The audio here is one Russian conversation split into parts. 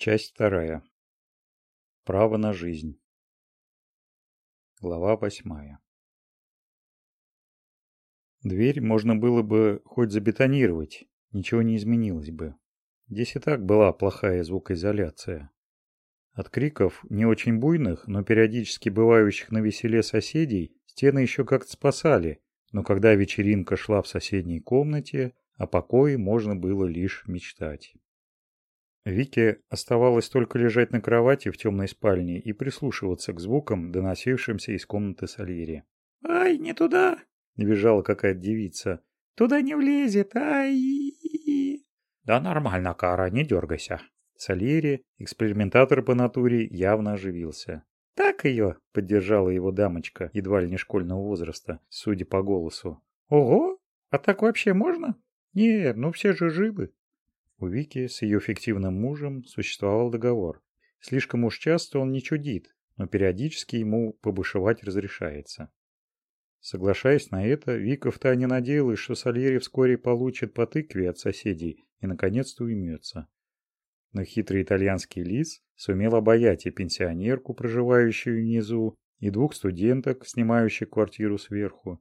Часть вторая. Право на жизнь. Глава восьмая. Дверь можно было бы хоть забетонировать, ничего не изменилось бы. Здесь и так была плохая звукоизоляция. От криков не очень буйных, но периодически бывающих на веселе соседей стены еще как-то спасали, но когда вечеринка шла в соседней комнате, о покое можно было лишь мечтать. Вике оставалось только лежать на кровати в темной спальне и прислушиваться к звукам, доносившимся из комнаты Сальери. «Ай, не туда!» — бежала какая-то девица. «Туда не влезет, ай!» «Да нормально, Кара, не дергайся!» Сальери, экспериментатор по натуре, явно оживился. «Так ее!» — поддержала его дамочка, едва ли не школьного возраста, судя по голосу. «Ого! А так вообще можно?» «Не, ну все же живы!» У Вики с ее фиктивным мужем существовал договор. Слишком уж часто он не чудит, но периодически ему побушевать разрешается. Соглашаясь на это, Вика втайне надеялась, что Сальери вскоре получит по тыкве от соседей и наконец-то уймется. Но хитрый итальянский лис сумел обаять и пенсионерку, проживающую внизу, и двух студенток, снимающих квартиру сверху.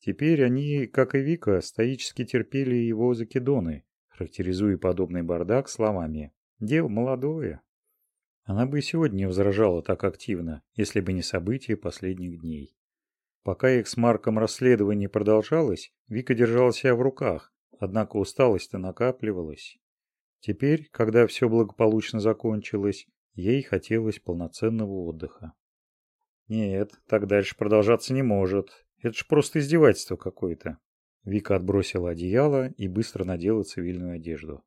Теперь они, как и Вика, стоически терпели его закидоны, характеризуя подобный бардак словами «Дело молодое». Она бы и сегодня не возражала так активно, если бы не события последних дней. Пока их с Марком расследование продолжалось, Вика держала себя в руках, однако усталость-то накапливалась. Теперь, когда все благополучно закончилось, ей хотелось полноценного отдыха. Нет, так дальше продолжаться не может. Это ж просто издевательство какое-то. Вика отбросила одеяло и быстро надела цивильную одежду.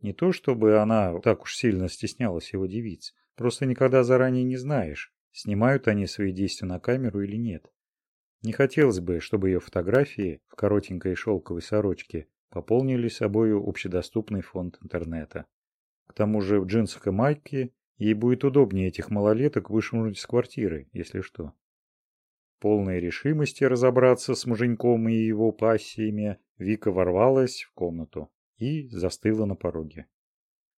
Не то чтобы она так уж сильно стеснялась его девиц, просто никогда заранее не знаешь, снимают они свои действия на камеру или нет. Не хотелось бы, чтобы ее фотографии в коротенькой шелковой сорочке пополнили собою общедоступный фонд интернета. К тому же в джинсах и майке ей будет удобнее этих малолеток вышвырнуть из квартиры, если что полной решимости разобраться с муженьком и его пассиями, Вика ворвалась в комнату и застыла на пороге.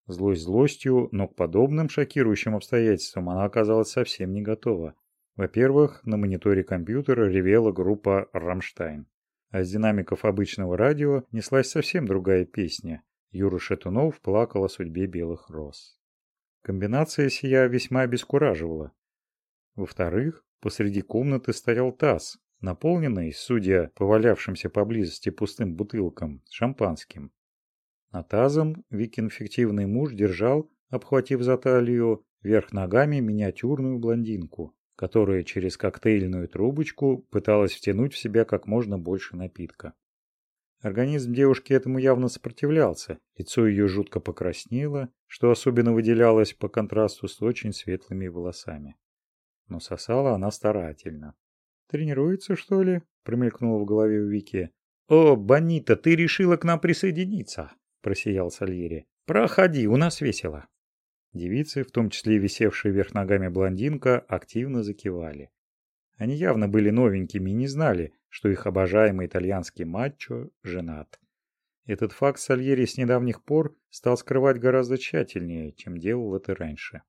Злость злостью, но к подобным шокирующим обстоятельствам она оказалась совсем не готова. Во-первых, на мониторе компьютера ревела группа «Рамштайн». А с динамиков обычного радио неслась совсем другая песня. Юра Шатунов плакал о судьбе белых роз. Комбинация сия весьма обескураживала. Во-вторых, Посреди комнаты стоял таз, наполненный, судя по валявшимся поблизости пустым бутылкам, шампанским. На тазом Викин фиктивный муж держал, обхватив за талию, вверх ногами миниатюрную блондинку, которая через коктейльную трубочку пыталась втянуть в себя как можно больше напитка. Организм девушки этому явно сопротивлялся, лицо ее жутко покраснело, что особенно выделялось по контрасту с очень светлыми волосами но сосала она старательно. «Тренируется, что ли?» – промелькнуло в голове у Вики. «О, Бонита, ты решила к нам присоединиться!» – просиял Сальери. «Проходи, у нас весело!» Девицы, в том числе висевшая вверх ногами блондинка, активно закивали. Они явно были новенькими и не знали, что их обожаемый итальянский мачо женат. Этот факт Сальери с недавних пор стал скрывать гораздо тщательнее, чем делал это раньше.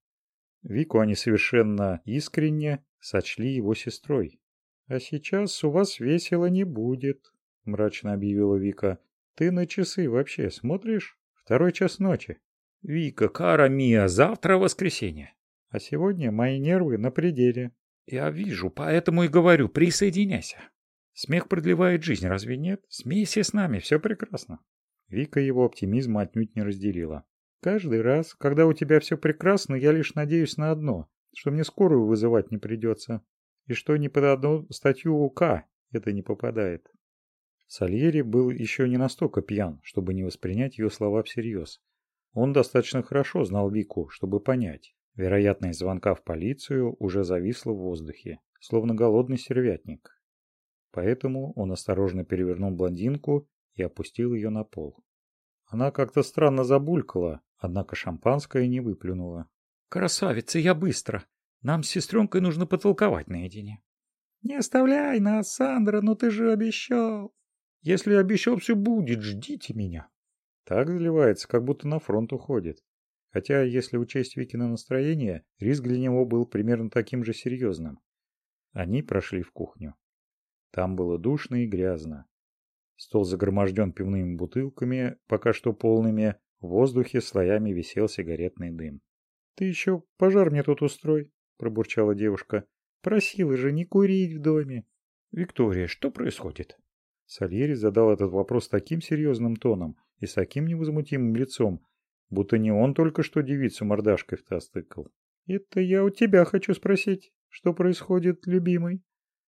Вику они совершенно искренне сочли его сестрой. «А сейчас у вас весело не будет», — мрачно объявила Вика. «Ты на часы вообще смотришь? Второй час ночи». «Вика, кара мия, завтра воскресенье». «А сегодня мои нервы на пределе». «Я вижу, поэтому и говорю, присоединяйся. Смех продлевает жизнь, разве нет? Смейся с нами, все прекрасно». Вика его оптимизма отнюдь не разделила. Каждый раз, когда у тебя все прекрасно, я лишь надеюсь на одно, что мне скорую вызывать не придется, и что ни под одну статью УК это не попадает. Сальери был еще не настолько пьян, чтобы не воспринять ее слова всерьез. Он достаточно хорошо знал Вику, чтобы понять. Вероятность звонка в полицию уже зависла в воздухе, словно голодный сервятник. Поэтому он осторожно перевернул блондинку и опустил ее на пол. Она как-то странно забулькала, однако шампанское не выплюнула. «Красавица, я быстро. Нам с сестренкой нужно потолковать наедине». «Не оставляй нас, Сандра, ну ты же обещал». «Если обещал, все будет, ждите меня». Так заливается, как будто на фронт уходит. Хотя, если учесть Викина настроение, риск для него был примерно таким же серьезным. Они прошли в кухню. Там было душно и грязно. Стол загроможден пивными бутылками, пока что полными, в воздухе слоями висел сигаретный дым. «Ты еще пожар мне тут устрой», – пробурчала девушка. «Просила же не курить в доме». «Виктория, что происходит?» Сальери задал этот вопрос таким серьезным тоном и с таким невозмутимым лицом, будто не он только что девицу мордашкой втастыкал. «Это я у тебя хочу спросить, что происходит, любимый?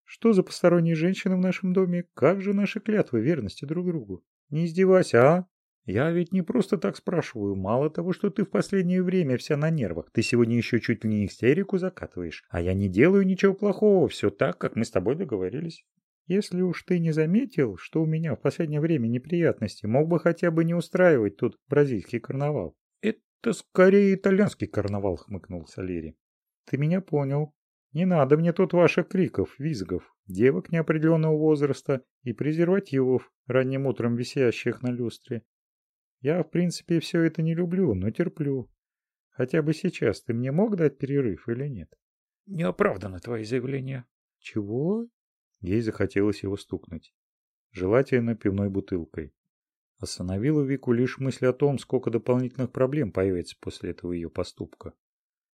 Что за посторонние женщины в нашем доме? Как же наши клятвы верности друг другу? Не издевайся, а? Я ведь не просто так спрашиваю. Мало того, что ты в последнее время вся на нервах, ты сегодня еще чуть ли не истерику закатываешь. А я не делаю ничего плохого, все так, как мы с тобой договорились. Если уж ты не заметил, что у меня в последнее время неприятности, мог бы хотя бы не устраивать тут бразильский карнавал. Это скорее итальянский карнавал, хмыкнул Салери. Ты меня понял. Не надо мне тут ваших криков, визгов, девок неопределенного возраста и презервативов, ранним утром висящих на люстре. Я, в принципе, все это не люблю, но терплю. Хотя бы сейчас ты мне мог дать перерыв или нет? Не оправдано твои заявления. Чего? Ей захотелось его стукнуть. Желательно пивной бутылкой. Остановила Вику лишь мысль о том, сколько дополнительных проблем появится после этого ее поступка.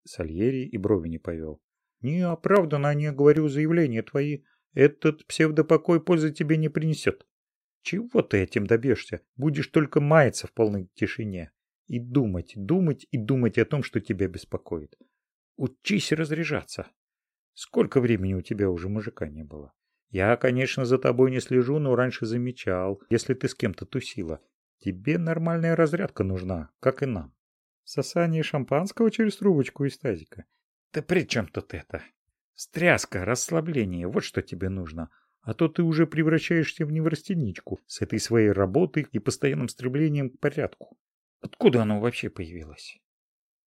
Сальери и брови не повел. «Не оправданно, не говорю заявления твои. Этот псевдопокой пользы тебе не принесет. Чего ты этим добьешься? Будешь только маяться в полной тишине. И думать, думать и думать о том, что тебя беспокоит. Учись разряжаться. Сколько времени у тебя уже мужика не было? Я, конечно, за тобой не слежу, но раньше замечал, если ты с кем-то тусила. Тебе нормальная разрядка нужна, как и нам. Сосание шампанского через трубочку из тазика. Да при чем тут это? Стряска, расслабление, вот что тебе нужно. А то ты уже превращаешься в неврастеничку с этой своей работой и постоянным стремлением к порядку. Откуда оно вообще появилось?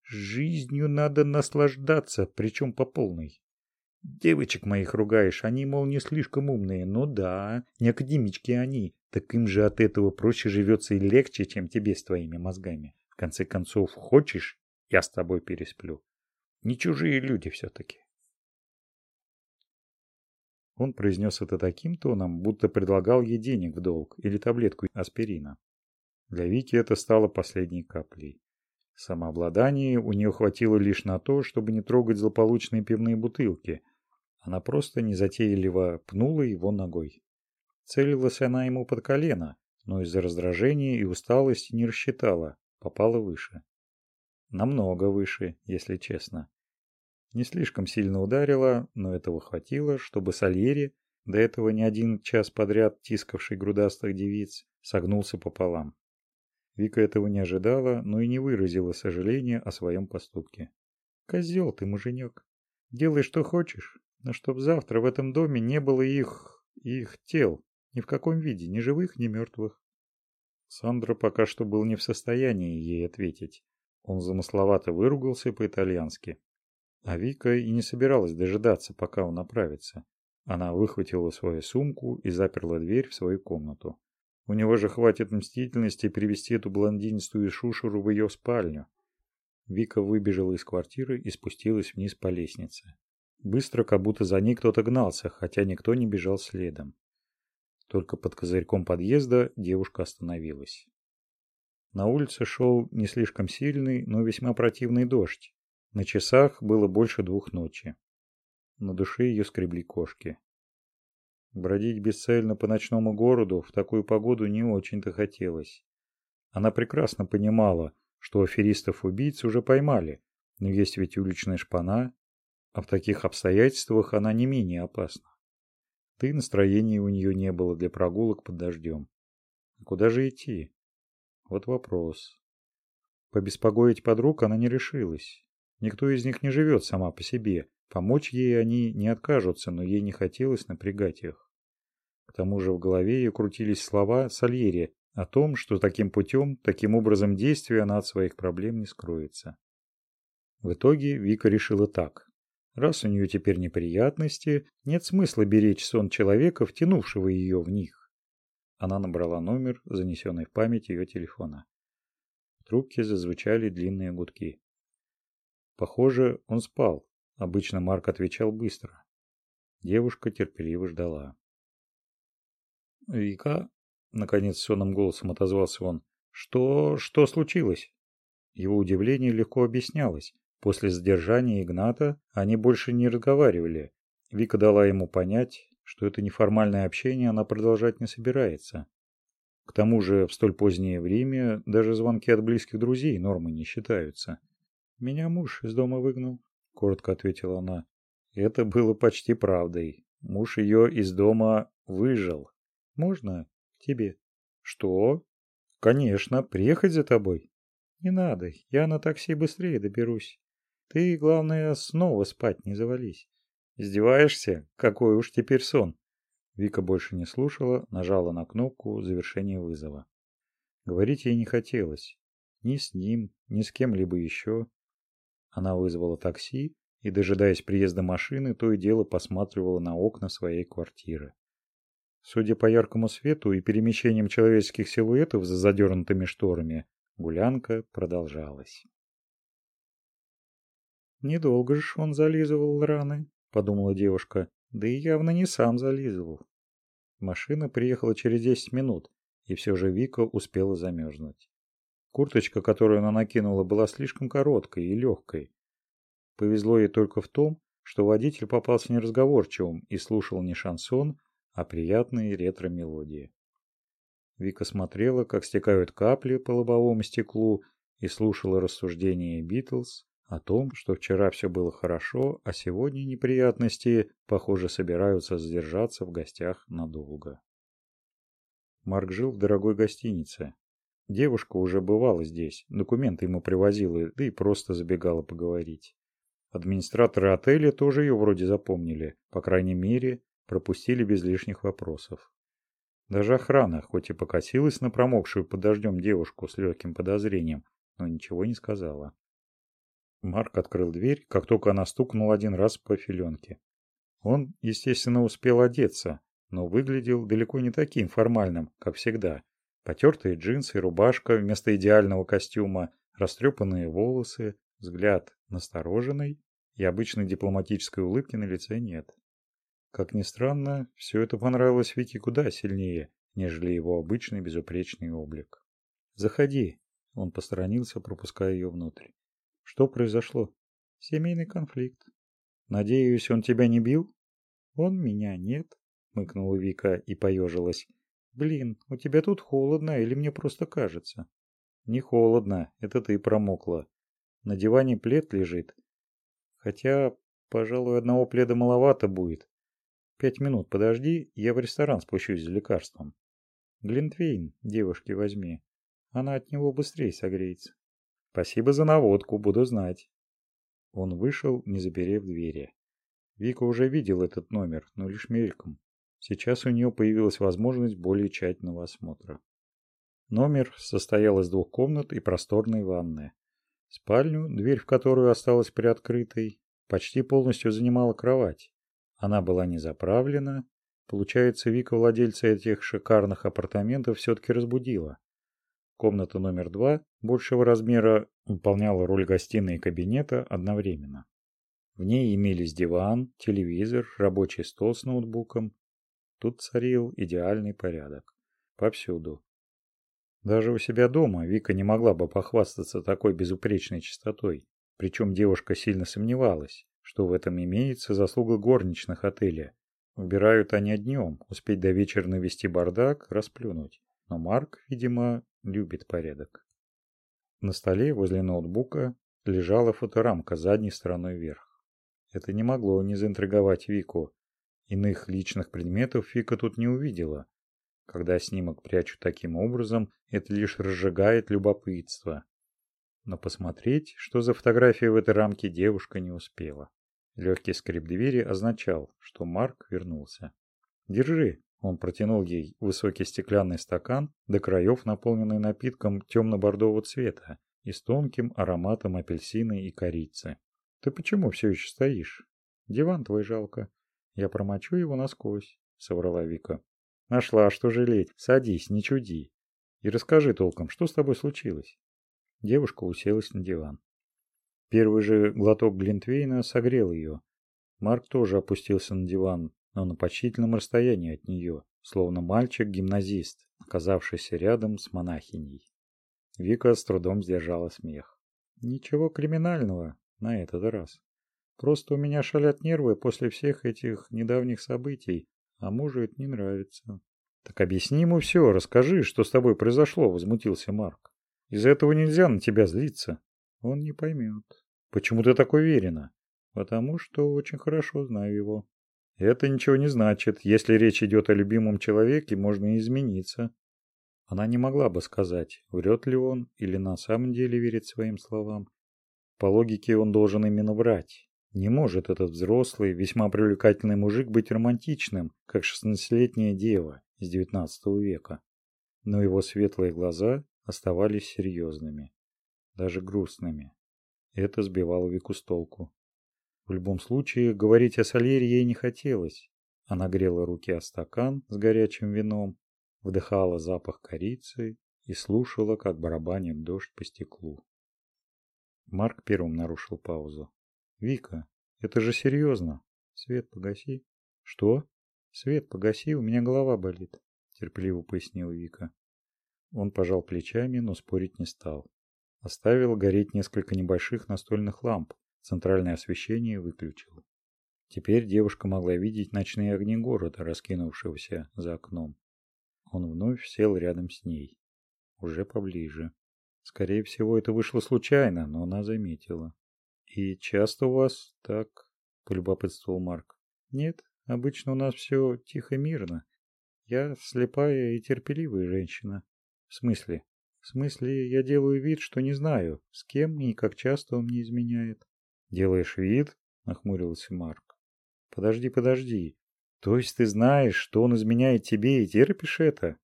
Жизнью надо наслаждаться, причем по полной. Девочек моих ругаешь, они, мол, не слишком умные. Ну да, не академички они. Так им же от этого проще живется и легче, чем тебе с твоими мозгами. В конце концов, хочешь, я с тобой пересплю. Не чужие люди все-таки. Он произнес это таким тоном, будто предлагал ей денег в долг или таблетку аспирина. Для Вики это стало последней каплей. Самообладание у нее хватило лишь на то, чтобы не трогать злополучные пивные бутылки. Она просто незатейливо пнула его ногой. Целилась она ему под колено, но из-за раздражения и усталости не рассчитала, попала выше. Намного выше, если честно. Не слишком сильно ударила, но этого хватило, чтобы Сальери, до этого не один час подряд тискавший грудастых девиц, согнулся пополам. Вика этого не ожидала, но и не выразила сожаления о своем поступке. «Козел ты, муженек. Делай, что хочешь, но чтоб завтра в этом доме не было их... их тел. Ни в каком виде, ни живых, ни мертвых». Сандра пока что был не в состоянии ей ответить. Он замысловато выругался по-итальянски. А Вика и не собиралась дожидаться, пока он оправится. Она выхватила свою сумку и заперла дверь в свою комнату. У него же хватит мстительности привести эту блондинистую шушеру в ее спальню. Вика выбежала из квартиры и спустилась вниз по лестнице. Быстро, как будто за ней кто-то гнался, хотя никто не бежал следом. Только под козырьком подъезда девушка остановилась. На улице шел не слишком сильный, но весьма противный дождь. На часах было больше двух ночи. На душе ее скребли кошки. Бродить бесцельно по ночному городу в такую погоду не очень-то хотелось. Она прекрасно понимала, что аферистов-убийц уже поймали, но есть ведь уличная шпана, а в таких обстоятельствах она не менее опасна. И настроения у нее не было для прогулок под дождем. А куда же идти? Вот вопрос. Побеспокоить подруг она не решилась. Никто из них не живет сама по себе. Помочь ей они не откажутся, но ей не хотелось напрягать их. К тому же в голове ее крутились слова Сальери о том, что таким путем, таким образом действия она от своих проблем не скроется. В итоге Вика решила так. Раз у нее теперь неприятности, нет смысла беречь сон человека, втянувшего ее в них. Она набрала номер, занесенный в память ее телефона трубке зазвучали длинные гудки. Похоже, он спал. Обычно Марк отвечал быстро. Девушка терпеливо ждала. «Вика?» — наконец сонным голосом отозвался он. «Что... что случилось?» Его удивление легко объяснялось. После задержания Игната они больше не разговаривали. Вика дала ему понять, что это неформальное общение она продолжать не собирается. К тому же в столь позднее время даже звонки от близких друзей нормой не считаются. «Меня муж из дома выгнал», — коротко ответила она. Это было почти правдой. Муж ее из дома выжил. «Можно тебе?» «Что?» «Конечно, приехать за тобой». «Не надо, я на такси быстрее доберусь. Ты, главное, снова спать не завались». «Издеваешься? Какой уж теперь сон!» Вика больше не слушала, нажала на кнопку завершения вызова. Говорить ей не хотелось. Ни с ним, ни с кем-либо еще. Она вызвала такси и, дожидаясь приезда машины, то и дело посматривала на окна своей квартиры. Судя по яркому свету и перемещениям человеческих силуэтов за задернутыми шторами, гулянка продолжалась. Недолго же он зализывал раны, подумала девушка. Да и явно не сам зализывал. Машина приехала через 10 минут, и все же Вика успела замерзнуть. Курточка, которую она накинула, была слишком короткой и легкой. Повезло ей только в том, что водитель попался неразговорчивым и слушал не шансон, а приятные ретро-мелодии. Вика смотрела, как стекают капли по лобовому стеклу, и слушала рассуждения Битлз, о том, что вчера все было хорошо, а сегодня неприятности, похоже, собираются задержаться в гостях надолго. Марк жил в дорогой гостинице. Девушка уже бывала здесь, документы ему привозила, да и просто забегала поговорить. Администраторы отеля тоже ее вроде запомнили, по крайней мере, пропустили без лишних вопросов. Даже охрана, хоть и покосилась на промокшую под дождем девушку с легким подозрением, но ничего не сказала. Марк открыл дверь, как только она стукнула один раз по филенке. Он, естественно, успел одеться, но выглядел далеко не таким формальным, как всегда. Потертые джинсы, рубашка вместо идеального костюма, растрепанные волосы, взгляд настороженный и обычной дипломатической улыбки на лице нет. Как ни странно, все это понравилось Вике куда сильнее, нежели его обычный безупречный облик. «Заходи», — он посторонился, пропуская ее внутрь. Что произошло? Семейный конфликт. Надеюсь, он тебя не бил? Он меня нет, мыкнула Вика и поежилась. Блин, у тебя тут холодно или мне просто кажется? Не холодно, это ты промокла. На диване плед лежит. Хотя, пожалуй, одного пледа маловато будет. Пять минут подожди, я в ресторан спущусь за лекарством. Глинтвейн девушке возьми. Она от него быстрее согреется. Спасибо за наводку, буду знать. Он вышел, не заперев двери. Вика уже видел этот номер, но лишь мельком. Сейчас у нее появилась возможность более тщательного осмотра. Номер состоял из двух комнат и просторной ванны. Спальню, дверь в которую осталась приоткрытой, почти полностью занимала кровать. Она была не заправлена. Получается, Вика владельца этих шикарных апартаментов все-таки разбудила. Комната номер два большего размера выполняла роль гостиной и кабинета одновременно. В ней имелись диван, телевизор, рабочий стол с ноутбуком. Тут царил идеальный порядок. Повсюду. Даже у себя дома Вика не могла бы похвастаться такой безупречной чистотой. Причем девушка сильно сомневалась, что в этом имеется заслуга горничных отеля. Убирают они днем, успеть до вечера навести бардак, расплюнуть. Но Марк, видимо, любит порядок. На столе возле ноутбука лежала фоторамка задней стороной вверх. Это не могло не заинтриговать Вику. Иных личных предметов Вика тут не увидела. Когда снимок прячут таким образом, это лишь разжигает любопытство. Но посмотреть, что за фотография в этой рамке, девушка не успела. Легкий скрип двери означал, что Марк вернулся. «Держи», он протянул ей высокий стеклянный стакан, до краев наполненный напитком темно-бордового цвета и с тонким ароматом апельсина и корицы. «Ты почему все еще стоишь? Диван твой жалко. Я промочу его насквозь», — соврала Вика. «Нашла, что жалеть. Садись, не чуди. И расскажи толком, что с тобой случилось?» Девушка уселась на диван. Первый же глоток Глинтвейна согрел ее. Марк тоже опустился на диван, но на почтительном расстоянии от нее, словно мальчик-гимназист, оказавшийся рядом с монахиней. Вика с трудом сдержала смех. Ничего криминального на этот раз. Просто у меня шалят нервы после всех этих недавних событий, а мужу это не нравится. Так объясни ему все, расскажи, что с тобой произошло, возмутился Марк. Из-за этого нельзя на тебя злиться. Он не поймет. Почему ты так уверена? Потому что очень хорошо знаю его. Это ничего не значит. Если речь идет о любимом человеке, можно измениться. Она не могла бы сказать, врет ли он или на самом деле верит своим словам. По логике он должен именно врать. Не может этот взрослый, весьма привлекательный мужик быть романтичным, как шестнадцатилетняя дева из XIX века. Но его светлые глаза оставались серьезными, даже грустными. Это сбивало Вику с толку. В любом случае, говорить о Сальере ей не хотелось. Она грела руки о стакан с горячим вином, вдыхала запах корицы и слушала, как барабанит дождь по стеклу. Марк первым нарушил паузу. «Вика, это же серьезно. Свет погаси». «Что?» «Свет погаси, у меня голова болит», — терпеливо пояснил Вика. Он пожал плечами, но спорить не стал. Оставил гореть несколько небольших настольных ламп, центральное освещение выключил. Теперь девушка могла видеть ночные огни города, раскинувшегося за окном. Он вновь сел рядом с ней. Уже поближе. Скорее всего, это вышло случайно, но она заметила. «И часто у вас так?» – полюбопытствовал Марк. «Нет, обычно у нас все тихо-мирно. Я слепая и терпеливая женщина». «В смысле?» «В смысле, я делаю вид, что не знаю, с кем и как часто он мне изменяет». «Делаешь вид?» – нахмурился Марк. «Подожди, подожди. То есть ты знаешь, что он изменяет тебе и терпишь это?»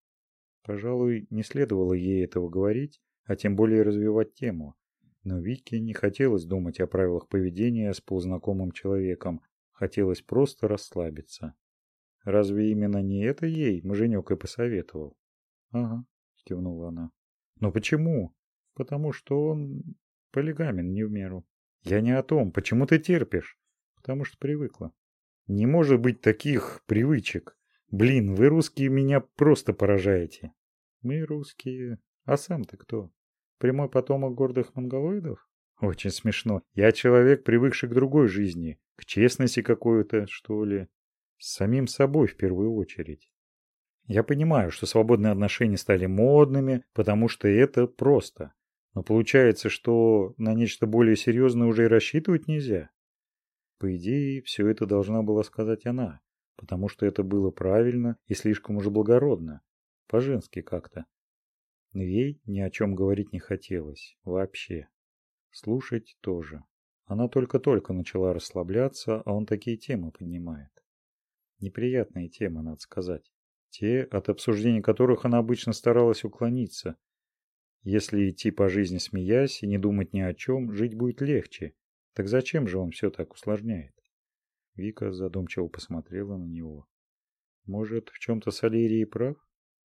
Пожалуй, не следовало ей этого говорить, а тем более развивать тему. Но Вике не хотелось думать о правилах поведения с полузнакомым человеком, хотелось просто расслабиться. Разве именно не это ей муженек и посоветовал? Ага, кивнула она. Но почему? Потому что он полигамен не в меру. Я не о том, почему ты терпишь? Потому что привыкла. Не может быть таких привычек. Блин, вы русские меня просто поражаете. Мы русские. А сам ты кто? Прямой потомок гордых монголоидов? Очень смешно. Я человек, привыкший к другой жизни. К честности какой-то, что ли. С самим собой в первую очередь. Я понимаю, что свободные отношения стали модными, потому что это просто. Но получается, что на нечто более серьезное уже и рассчитывать нельзя. По идее, все это должна была сказать она, потому что это было правильно и слишком уже благородно. По-женски как-то. Ей ни о чем говорить не хотелось. Вообще. Слушать тоже. Она только-только начала расслабляться, а он такие темы понимает. Неприятные темы, надо сказать. Те, от обсуждения которых она обычно старалась уклониться. Если идти по жизни смеясь и не думать ни о чем, жить будет легче. Так зачем же он все так усложняет? Вика задумчиво посмотрела на него. Может, в чем-то Солерий прав?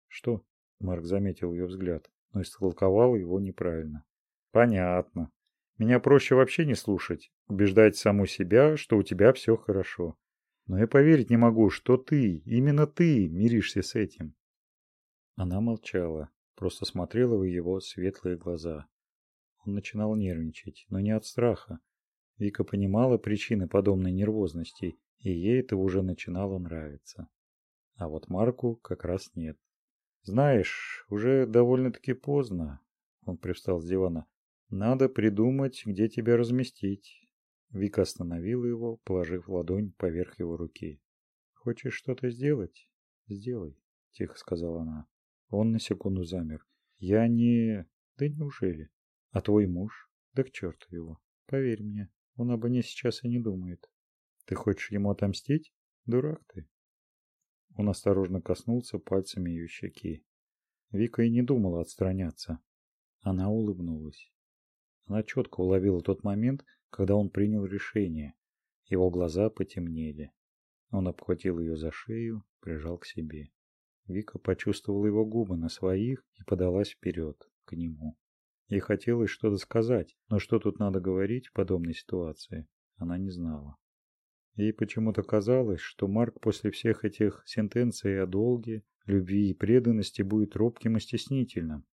Что? Марк заметил ее взгляд, но истолковал его неправильно. Понятно. Меня проще вообще не слушать, убеждать саму себя, что у тебя все хорошо. Но я поверить не могу, что ты, именно ты, миришься с этим. Она молчала, просто смотрела в его светлые глаза. Он начинал нервничать, но не от страха, Вика понимала причины подобной нервозности, и ей это уже начинало нравиться. А вот Марку как раз нет. «Знаешь, уже довольно-таки поздно», — он привстал с дивана. «Надо придумать, где тебя разместить». Вика остановила его, положив ладонь поверх его руки. «Хочешь что-то сделать? Сделай», — тихо сказала она. Он на секунду замер. «Я не...» «Да неужели? А твой муж? Да к черту его. Поверь мне, он обо мне сейчас и не думает. Ты хочешь ему отомстить? Дурак ты. Он осторожно коснулся пальцами ее щеки. Вика и не думала отстраняться. Она улыбнулась. Она четко уловила тот момент, когда он принял решение. Его глаза потемнели. Он обхватил ее за шею, прижал к себе. Вика почувствовала его губы на своих и подалась вперед, к нему. Ей хотелось что-то сказать, но что тут надо говорить в подобной ситуации, она не знала. Ей почему-то казалось, что Марк после всех этих сентенций о долге, любви и преданности будет робким и стеснительным.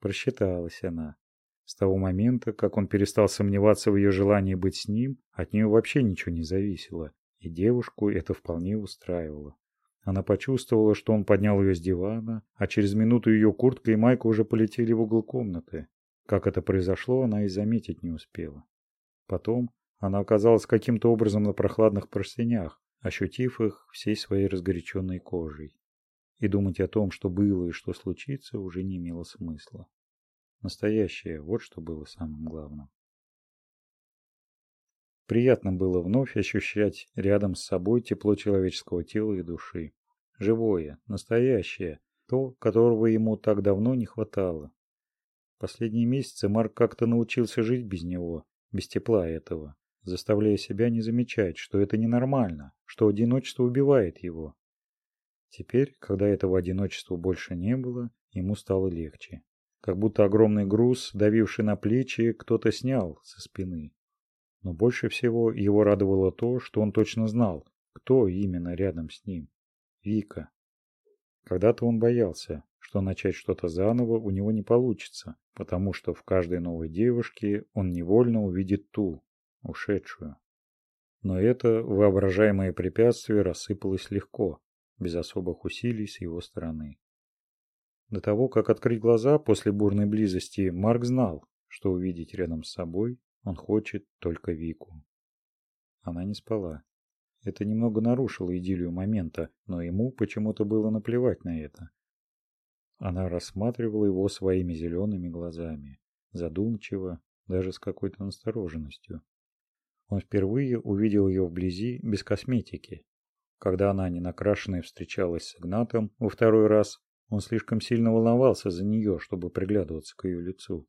Просчиталась она. С того момента, как он перестал сомневаться в ее желании быть с ним, от нее вообще ничего не зависело, и девушку это вполне устраивало. Она почувствовала, что он поднял ее с дивана, а через минуту ее куртка и майка уже полетели в угол комнаты. Как это произошло, она и заметить не успела. Потом она оказалась каким-то образом на прохладных простынях, ощутив их всей своей разгоряченной кожей. И думать о том, что было и что случится, уже не имело смысла. Настоящее, вот что было самым главным. Приятно было вновь ощущать рядом с собой тепло человеческого тела и души. Живое, настоящее, то, которого ему так давно не хватало. Последние месяцы Марк как-то научился жить без него, без тепла этого, заставляя себя не замечать, что это ненормально, что одиночество убивает его. Теперь, когда этого одиночества больше не было, ему стало легче. Как будто огромный груз, давивший на плечи, кто-то снял со спины. Но больше всего его радовало то, что он точно знал, кто именно рядом с ним. Вика. Когда-то он боялся, что начать что-то заново у него не получится, потому что в каждой новой девушке он невольно увидит ту, ушедшую. Но это воображаемое препятствие рассыпалось легко, без особых усилий с его стороны. До того, как открыть глаза после бурной близости, Марк знал, что увидеть рядом с собой он хочет только Вику. Она не спала. Это немного нарушило идиллию момента, но ему почему-то было наплевать на это. Она рассматривала его своими зелеными глазами, задумчиво, даже с какой-то настороженностью. Он впервые увидел ее вблизи, без косметики. Когда она, ненакрашенная, встречалась с Игнатом во второй раз, он слишком сильно волновался за нее, чтобы приглядываться к ее лицу.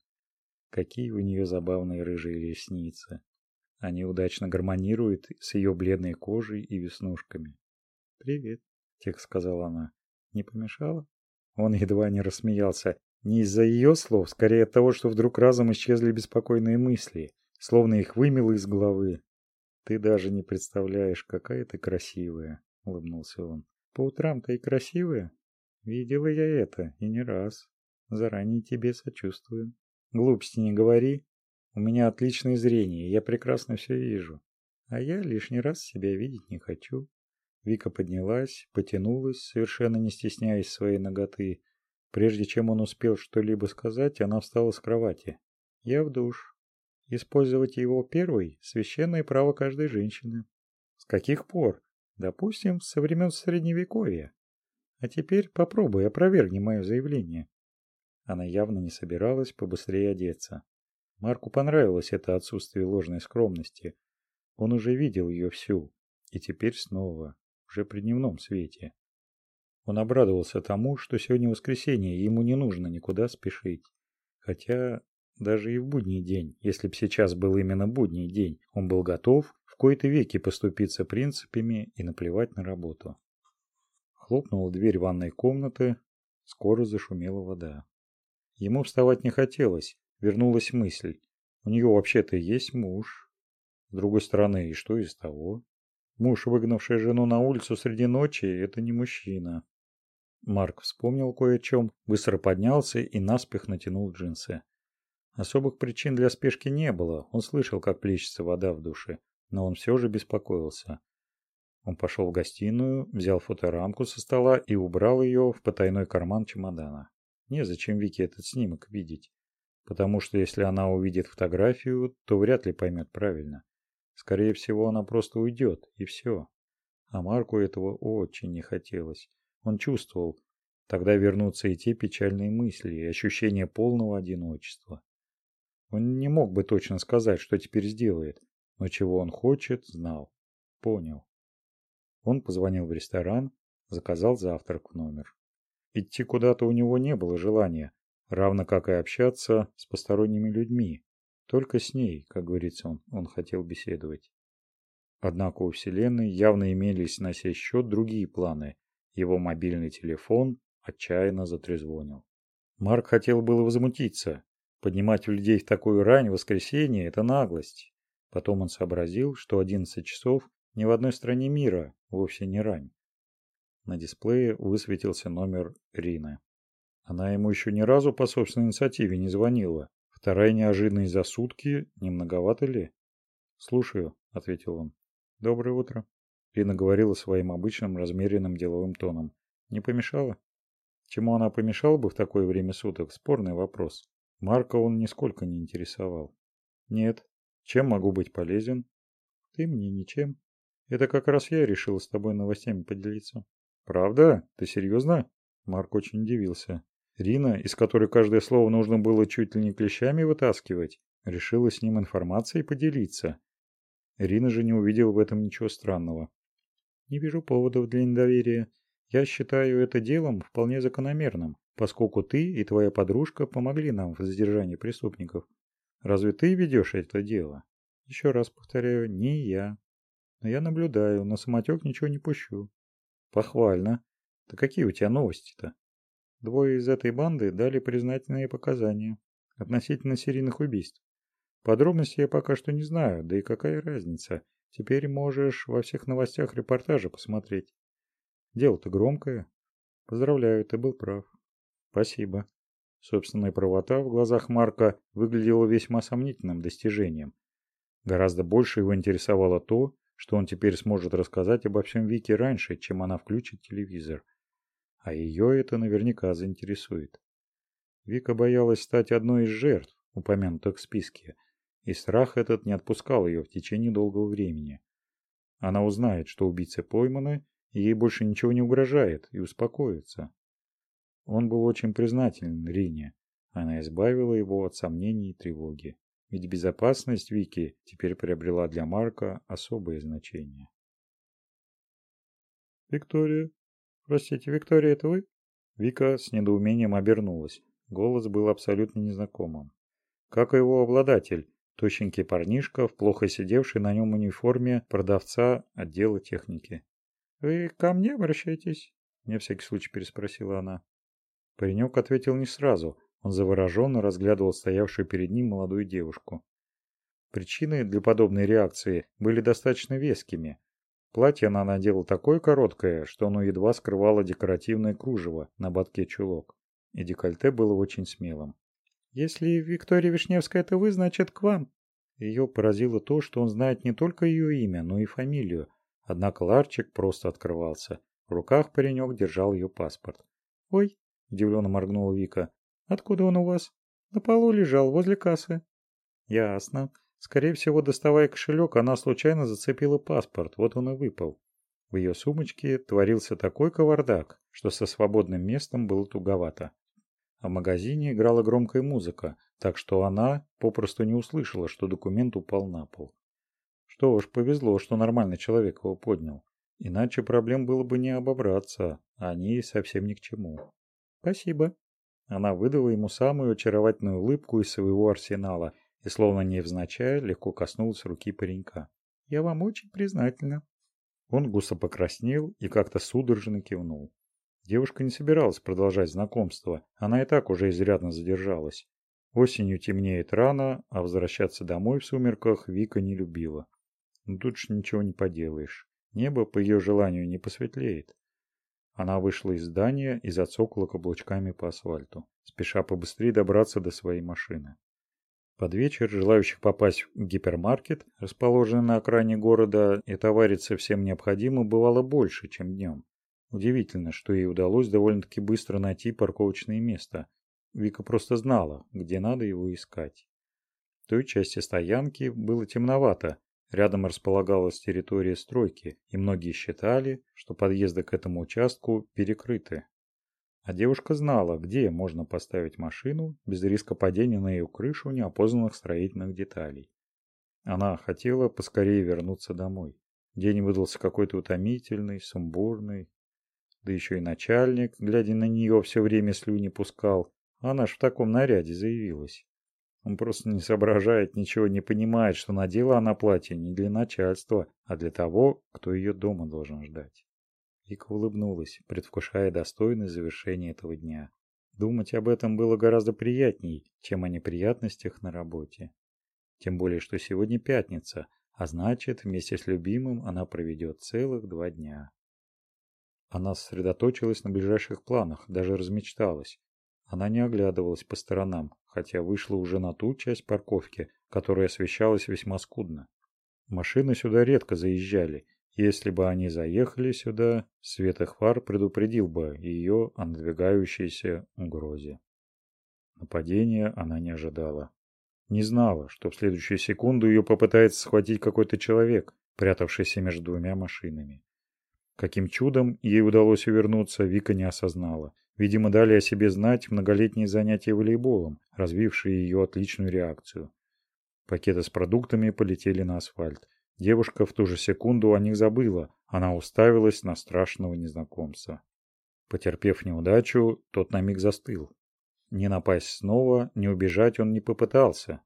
Какие у нее забавные рыжие ресницы. Они удачно гармонируют с ее бледной кожей и веснушками. «Привет», — тихо сказала она. «Не помешала?» Он едва не рассмеялся. Не из-за ее слов, скорее от того, что вдруг разом исчезли беспокойные мысли, словно их вымело из головы. «Ты даже не представляешь, какая ты красивая», — улыбнулся он. «По утрам-то и красивая?» «Видела я это, и не раз. Заранее тебе сочувствую. Глупости не говори. У меня отличное зрение, я прекрасно все вижу. А я лишний раз себя видеть не хочу. Вика поднялась, потянулась, совершенно не стесняясь своей ноготы. Прежде чем он успел что-либо сказать, она встала с кровати. «Я в душ. Использовать его первый – священное право каждой женщины. С каких пор? Допустим, со времен Средневековья. А теперь попробуй, опровергни мое заявление». Она явно не собиралась побыстрее одеться. Марку понравилось это отсутствие ложной скромности. Он уже видел ее всю, и теперь снова уже при дневном свете. Он обрадовался тому, что сегодня воскресенье, и ему не нужно никуда спешить. Хотя даже и в будний день, если б сейчас был именно будний день, он был готов в кои-то веки поступиться принципами и наплевать на работу. Хлопнула дверь ванной комнаты, скоро зашумела вода. Ему вставать не хотелось, вернулась мысль. У нее вообще-то есть муж. С другой стороны, и что из того? Муж, выгнавший жену на улицу среди ночи, это не мужчина. Марк вспомнил кое о чем, быстро поднялся и наспех натянул джинсы. Особых причин для спешки не было, он слышал, как плещется вода в душе, но он все же беспокоился. Он пошел в гостиную, взял фоторамку со стола и убрал ее в потайной карман чемодана. Незачем Вике этот снимок видеть, потому что если она увидит фотографию, то вряд ли поймет правильно. Скорее всего, она просто уйдет, и все. А Марку этого очень не хотелось. Он чувствовал, тогда вернутся и те печальные мысли, и ощущение полного одиночества. Он не мог бы точно сказать, что теперь сделает, но чего он хочет, знал. Понял. Он позвонил в ресторан, заказал завтрак в номер. Идти куда-то у него не было желания, равно как и общаться с посторонними людьми. Только с ней, как говорится он, он хотел беседовать. Однако у Вселенной явно имелись на сей счет другие планы. Его мобильный телефон отчаянно затрезвонил. Марк хотел было возмутиться. Поднимать людей в такую рань в воскресенье – это наглость. Потом он сообразил, что 11 часов ни в одной стране мира вовсе не рань. На дисплее высветился номер Рины. Она ему еще ни разу по собственной инициативе не звонила. Вторая неожиданность за сутки, не многовато ли? «Слушаю», — ответил он. «Доброе утро». Рина говорила своим обычным размеренным деловым тоном. «Не помешала?» Чему она помешала бы в такое время суток? Спорный вопрос. Марка он нисколько не интересовал. «Нет. Чем могу быть полезен?» «Ты мне ничем. Это как раз я решил с тобой новостями поделиться». «Правда? Ты серьезно?» Марк очень удивился. Рина, из которой каждое слово нужно было чуть ли не клещами вытаскивать, решила с ним информацией поделиться. Рина же не увидела в этом ничего странного. «Не вижу поводов для недоверия. Я считаю это делом вполне закономерным, поскольку ты и твоя подружка помогли нам в задержании преступников. Разве ты ведешь это дело? Еще раз повторяю, не я. Но я наблюдаю, на самотек ничего не пущу. Похвально. Да какие у тебя новости-то? Двое из этой банды дали признательные показания относительно серийных убийств. Подробностей я пока что не знаю, да и какая разница. Теперь можешь во всех новостях репортажа посмотреть. Дело-то громкое. Поздравляю, ты был прав. Спасибо. Собственная правота в глазах Марка выглядела весьма сомнительным достижением. Гораздо больше его интересовало то, что он теперь сможет рассказать обо всем Вике раньше, чем она включит телевизор а ее это наверняка заинтересует. Вика боялась стать одной из жертв, упомянутых в списке, и страх этот не отпускал ее в течение долгого времени. Она узнает, что убийцы пойманы, и ей больше ничего не угрожает, и успокоится. Он был очень признателен Рине. Она избавила его от сомнений и тревоги. Ведь безопасность Вики теперь приобрела для Марка особое значение. «Виктория, «Простите, Виктория, это вы?» Вика с недоумением обернулась. Голос был абсолютно незнакомым. Как и его обладатель, тощенький парнишка в плохо сидевшей на нем униформе продавца отдела техники. «Вы ко мне обращаетесь?» – мне всякий случай переспросила она. Паренек ответил не сразу. Он завороженно разглядывал стоявшую перед ним молодую девушку. Причины для подобной реакции были достаточно вескими. Платье она надела такое короткое, что оно едва скрывало декоративное кружево на ободке чулок. И декольте было очень смелым. «Если Виктория Вишневская это вы, значит, к вам». Ее поразило то, что он знает не только ее имя, но и фамилию. Однако ларчик просто открывался. В руках паренек держал ее паспорт. «Ой», – удивленно моргнула Вика, – «откуда он у вас?» «На полу лежал, возле кассы». «Ясно. Скорее всего, доставая кошелек, она случайно зацепила паспорт, вот он и выпал. В ее сумочке творился такой кавардак, что со свободным местом было туговато. А в магазине играла громкая музыка, так что она попросту не услышала, что документ упал на пол. Что уж, повезло, что нормальный человек его поднял. Иначе проблем было бы не обобраться, а они совсем ни к чему. «Спасибо». Она выдала ему самую очаровательную улыбку из своего арсенала – и, словно невзначай, легко коснулась руки паренька. «Я вам очень признательна». Он густо покраснел и как-то судорожно кивнул. Девушка не собиралась продолжать знакомство, она и так уже изрядно задержалась. Осенью темнеет рано, а возвращаться домой в сумерках Вика не любила. Но тут ж ничего не поделаешь. Небо по ее желанию не посветлеет. Она вышла из здания и зацокала каблучками по асфальту, спеша побыстрее добраться до своей машины. Под вечер желающих попасть в гипермаркет, расположенный на окраине города, и товариться всем необходимым бывало больше, чем днем. Удивительно, что ей удалось довольно-таки быстро найти парковочное место. Вика просто знала, где надо его искать. В той части стоянки было темновато. Рядом располагалась территория стройки, и многие считали, что подъезды к этому участку перекрыты. А девушка знала, где можно поставить машину без риска падения на ее крышу неопознанных строительных деталей. Она хотела поскорее вернуться домой. День выдался какой-то утомительный, сумбурный. Да еще и начальник, глядя на нее, все время слюни пускал. Она ж в таком наряде заявилась. Он просто не соображает, ничего не понимает, что надела она платье не для начальства, а для того, кто ее дома должен ждать. Вика улыбнулась, предвкушая достойное завершение этого дня. Думать об этом было гораздо приятней, чем о неприятностях на работе. Тем более, что сегодня пятница, а значит, вместе с любимым она проведет целых два дня. Она сосредоточилась на ближайших планах, даже размечталась. Она не оглядывалась по сторонам, хотя вышла уже на ту часть парковки, которая освещалась весьма скудно. Машины сюда редко заезжали. Если бы они заехали сюда, свет их фар предупредил бы ее о надвигающейся угрозе. Нападения она не ожидала. Не знала, что в следующую секунду ее попытается схватить какой-то человек, прятавшийся между двумя машинами. Каким чудом ей удалось увернуться, Вика не осознала. Видимо, дали о себе знать многолетние занятия волейболом, развившие ее отличную реакцию. Пакеты с продуктами полетели на асфальт. Девушка в ту же секунду о них забыла. Она уставилась на страшного незнакомца. Потерпев неудачу, тот на миг застыл. Не напасть снова, не убежать он не попытался.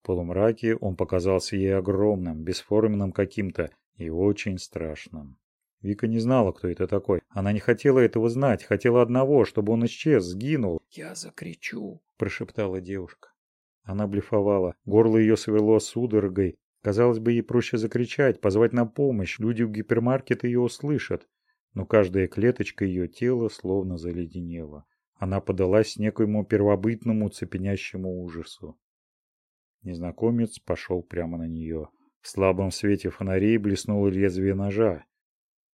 В полумраке он показался ей огромным, бесформенным каким-то и очень страшным. Вика не знала, кто это такой. Она не хотела этого знать, хотела одного, чтобы он исчез, сгинул. «Я закричу», – прошептала девушка. Она блефовала. Горло ее свело судорогой. Казалось бы, ей проще закричать, позвать на помощь. Люди в гипермаркете ее услышат. Но каждая клеточка ее тела словно заледенела. Она подалась некоему первобытному цепенящему ужасу. Незнакомец пошел прямо на нее. В слабом свете фонарей блеснуло лезвие ножа.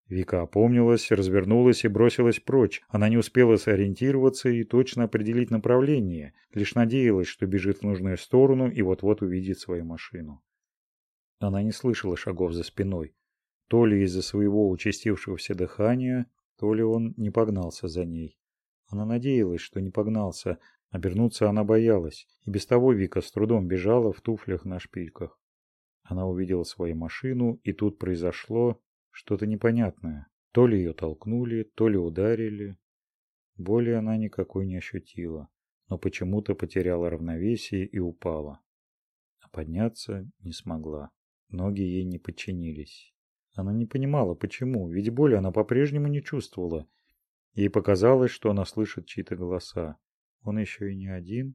Вика опомнилась, развернулась и бросилась прочь. Она не успела сориентироваться и точно определить направление, лишь надеялась, что бежит в нужную сторону и вот-вот увидит свою машину. Она не слышала шагов за спиной. То ли из-за своего участившегося дыхания, то ли он не погнался за ней. Она надеялась, что не погнался. Обернуться она боялась. И без того Вика с трудом бежала в туфлях на шпильках. Она увидела свою машину, и тут произошло что-то непонятное. То ли ее толкнули, то ли ударили. Боли она никакой не ощутила, но почему-то потеряла равновесие и упала. А подняться не смогла. Ноги ей не подчинились. Она не понимала, почему, ведь боли она по-прежнему не чувствовала, Ей показалось, что она слышит чьи-то голоса. Он еще и не один?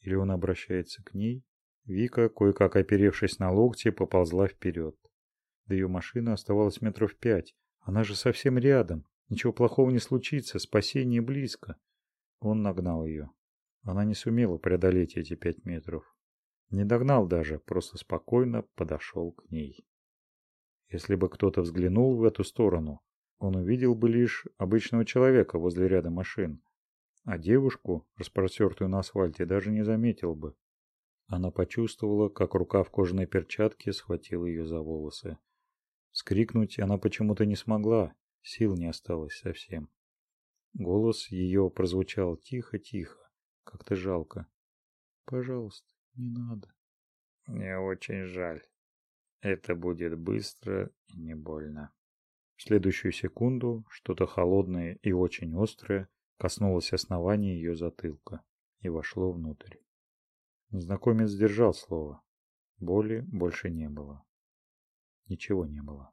Или он обращается к ней? Вика, кое-как оперевшись на локти, поползла вперед. До ее машины оставалось метров пять. Она же совсем рядом. Ничего плохого не случится, спасение близко. Он нагнал ее. Она не сумела преодолеть эти пять метров. Не догнал даже, просто спокойно подошел к ней. Если бы кто-то взглянул в эту сторону, он увидел бы лишь обычного человека возле ряда машин, а девушку, распростертую на асфальте, даже не заметил бы. Она почувствовала, как рука в кожаной перчатке схватила ее за волосы. Скрикнуть она почему-то не смогла, сил не осталось совсем. Голос ее прозвучал тихо-тихо, как-то жалко. «Пожалуйста, не надо». «Мне очень жаль. Это будет быстро и не больно». В следующую секунду что-то холодное и очень острое коснулось основания ее затылка и вошло внутрь. Незнакомец сдержал слово. Боли больше не было. Ничего не было.